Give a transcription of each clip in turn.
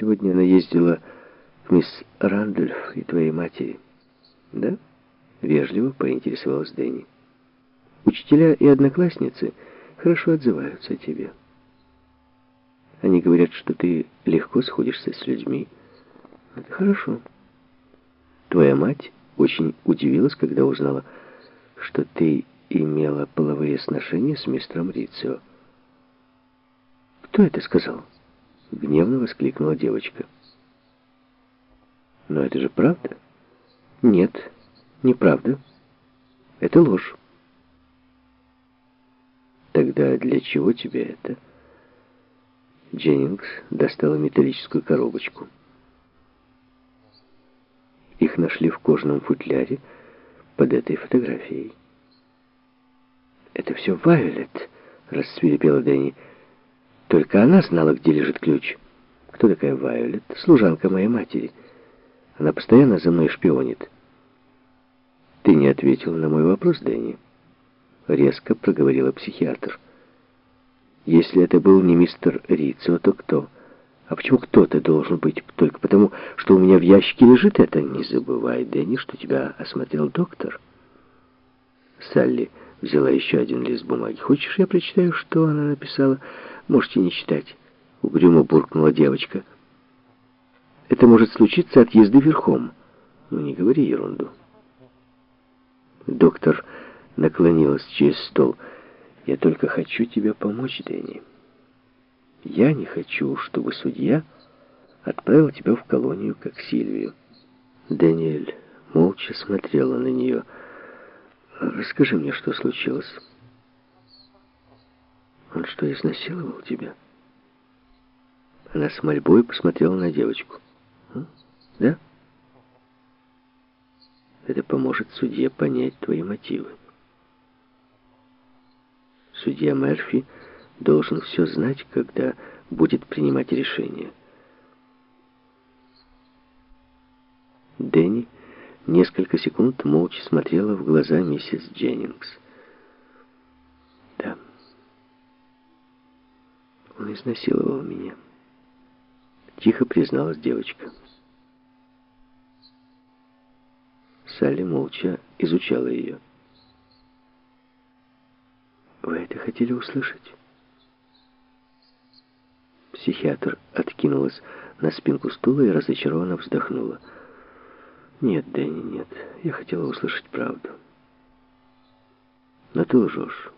Сегодня она ездила к мисс Рандольф и твоей матери. Да? Вежливо поинтересовалась Дэнни. Учителя и одноклассницы хорошо отзываются о тебе. Они говорят, что ты легко сходишься с людьми. Это хорошо. Твоя мать очень удивилась, когда узнала, что ты имела половые сношения с мистером Рицио. «Кто это сказал?» — гневно воскликнула девочка. «Но это же правда?» «Нет, неправда. Это ложь». «Тогда для чего тебе это?» Дженнингс достала металлическую коробочку. Их нашли в кожаном футляре под этой фотографией. «Это все Вайолет», — рассверепела Дэнни. «Только она знала, где лежит ключ». «Кто такая Вайолет?» «Служанка моей матери. Она постоянно за мной шпионит». «Ты не ответил на мой вопрос, Дэнни», — резко проговорила психиатр. «Если это был не мистер Рицио, то кто?» А почему кто-то должен быть только потому, что у меня в ящике лежит это? Не забывай, Дэнни, что тебя осмотрел доктор. Салли взяла еще один лист бумаги. Хочешь, я прочитаю, что она написала? Можете не читать. Угрюмо буркнула девочка. Это может случиться от езды верхом. Ну, не говори ерунду. Доктор наклонилась через стол. Я только хочу тебе помочь, Дэнни. Я не хочу, чтобы судья отправил тебя в колонию, как Сильвию. Даниэль молча смотрела на нее. Расскажи мне, что случилось. Он что, изнасиловал тебя? Она с мольбой посмотрела на девочку. Да? Это поможет судье понять твои мотивы. Судья Мерфи должен все знать, когда будет принимать решение. Дэнни несколько секунд молча смотрела в глаза миссис Дженнингс. Да, он изнасиловал меня. Тихо призналась девочка. Салли молча изучала ее. «Вы это хотели услышать?» Психиатр откинулась на спинку стула и разочарованно вздохнула. «Нет, Дэнни, нет. Я хотела услышать правду. Но ты лжешь».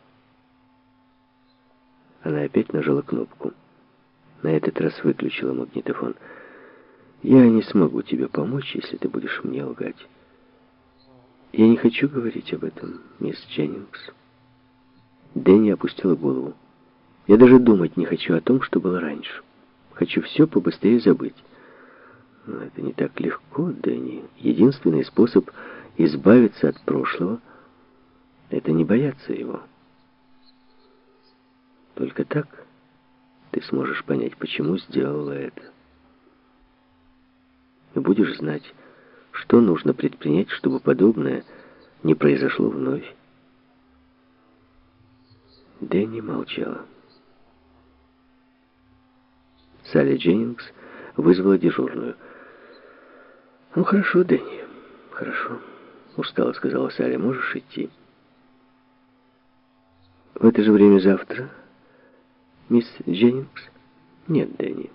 Она опять нажала кнопку. На этот раз выключила магнитофон. «Я не смогу тебе помочь, если ты будешь мне лгать. Я не хочу говорить об этом, мисс Дженнингс». Дэнни опустила голову. Я даже думать не хочу о том, что было раньше. Хочу все побыстрее забыть. Но это не так легко, Дэнни. Единственный способ избавиться от прошлого — это не бояться его. Только так ты сможешь понять, почему сделала это. И будешь знать, что нужно предпринять, чтобы подобное не произошло вновь. Дэнни молчала. Салли Дженнингс вызвала дежурную. «Ну, хорошо, Дэнни, хорошо», — устало сказала Салли. «Можешь идти». «В это же время завтра, мисс Дженнингс?» «Нет, Дэнни.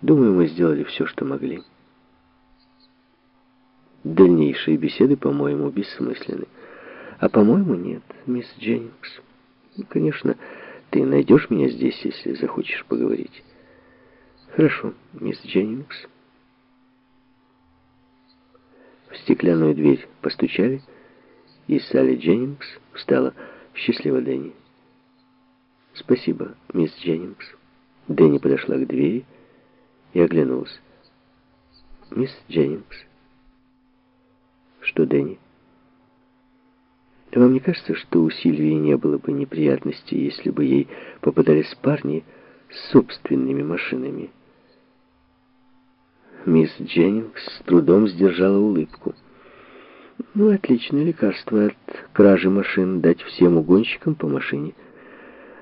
Думаю, мы сделали все, что могли». Дальнейшие беседы, по-моему, бессмысленны. А по-моему, нет, мисс Дженнингс. Ну, конечно, ты найдешь меня здесь, если захочешь поговорить. Хорошо, мисс Дженнингс. В стеклянную дверь постучали, и Салли Дженнингс встала. Счастливо, Дэнни. Спасибо, мисс Дженнингс. Дэнни подошла к двери и оглянулась. Мисс Дженнингс. Что, Дэнни? Вам не кажется, что у Сильвии не было бы неприятностей, если бы ей попадались парни с собственными машинами? Мисс Дженнингс с трудом сдержала улыбку. Ну, отличное лекарство от кражи машин дать всем угонщикам по машине –